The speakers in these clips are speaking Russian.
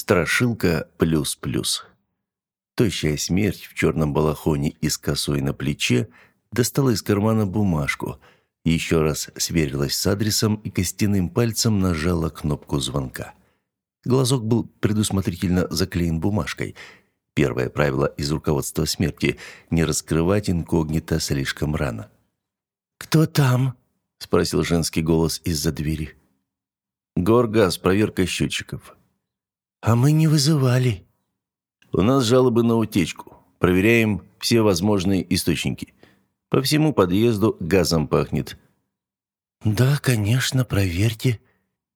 Страшилка плюс-плюс. Тощая смерть в черном балахоне и с косой на плече достала из кармана бумажку, еще раз сверилась с адресом и костяным пальцем нажала кнопку звонка. Глазок был предусмотрительно заклеен бумажкой. Первое правило из руководства смерти – не раскрывать инкогнито слишком рано. «Кто там?» – спросил женский голос из-за двери. «Горгаз, проверка счетчиков». «А мы не вызывали». «У нас жалобы на утечку. Проверяем все возможные источники. По всему подъезду газом пахнет». «Да, конечно, проверьте».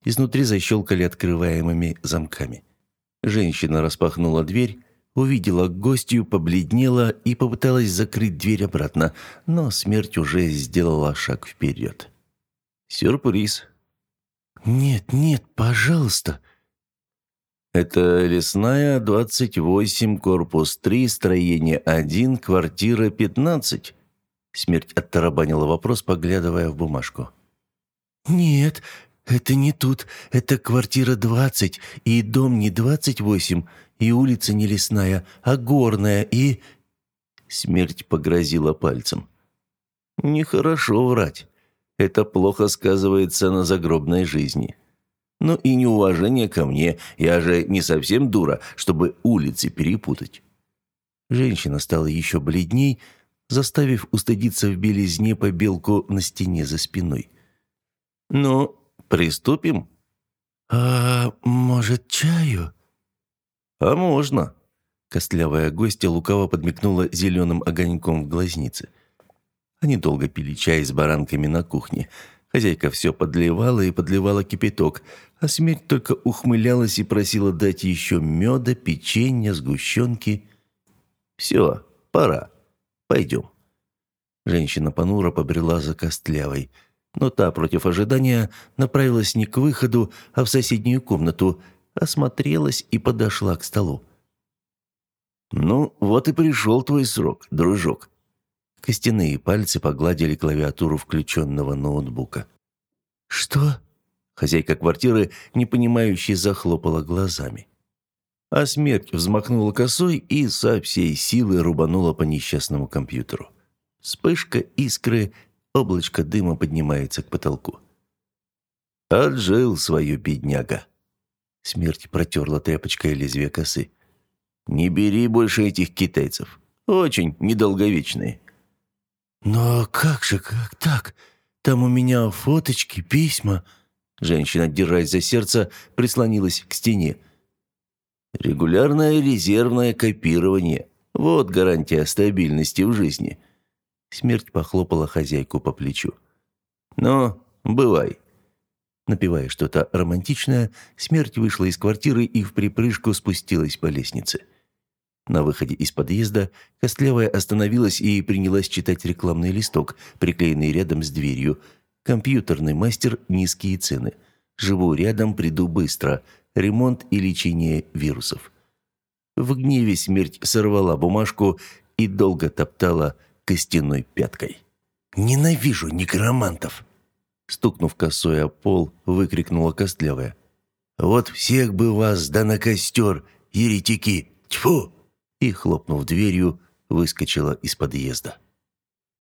Изнутри защелкали открываемыми замками. Женщина распахнула дверь, увидела гостью, побледнела и попыталась закрыть дверь обратно, но смерть уже сделала шаг вперед. «Сюрприз». «Нет, нет, пожалуйста», это лесная, 28, корпус 3, строение 1, квартира 15. Смерть оттарабанила вопрос, поглядывая в бумажку. «Нет, это не тут. Это квартира 20, и дом не 28, и улица не лесная, а горная, и...» Смерть погрозила пальцем. «Нехорошо врать. Это плохо сказывается на загробной жизни». Ну и неуважение ко мне. Я же не совсем дура, чтобы улицы перепутать. Женщина стала еще бледней, заставив устыдиться в белизне побелку на стене за спиной. «Ну, приступим?» «А может, чаю?» «А можно». Костлявая гостья лукаво подмигнула зеленым огоньком в глазнице. Они долго пили чай с баранками на кухне – Хозяйка все подливала и подливала кипяток, а смерть только ухмылялась и просила дать еще меда, печенья, сгущенки. «Все, пора. Пойдем». Женщина понуро побрела за Костлявой, но та, против ожидания, направилась не к выходу, а в соседнюю комнату, осмотрелась и подошла к столу. «Ну, вот и пришел твой срок, дружок», Костяные пальцы погладили клавиатуру включенного ноутбука. «Что?» Хозяйка квартиры, непонимающе, захлопала глазами. А смерть взмахнула косой и со всей силы рубанула по несчастному компьютеру. Вспышка, искры, облачко дыма поднимается к потолку. «Отжил свою бедняга!» Смерть протерла тряпочкой лезвие косы. «Не бери больше этих китайцев. Очень недолговечные». «Но как же, как так? Там у меня фоточки, письма». Женщина, держась за сердце, прислонилась к стене. «Регулярное резервное копирование. Вот гарантия стабильности в жизни». Смерть похлопала хозяйку по плечу. «Ну, бывай». Напивая что-то романтичное, смерть вышла из квартиры и в припрыжку спустилась по лестнице. На выходе из подъезда Костлявая остановилась и принялась читать рекламный листок, приклеенный рядом с дверью. «Компьютерный мастер. Низкие цены. Живу рядом, приду быстро. Ремонт и лечение вирусов». В гневе смерть сорвала бумажку и долго топтала костяной пяткой. «Ненавижу некромантов!» Стукнув косой о пол, выкрикнула Костлявая. «Вот всех бы вас да на костер, еретики! Тьфу!» И, хлопнув дверью, выскочила из подъезда.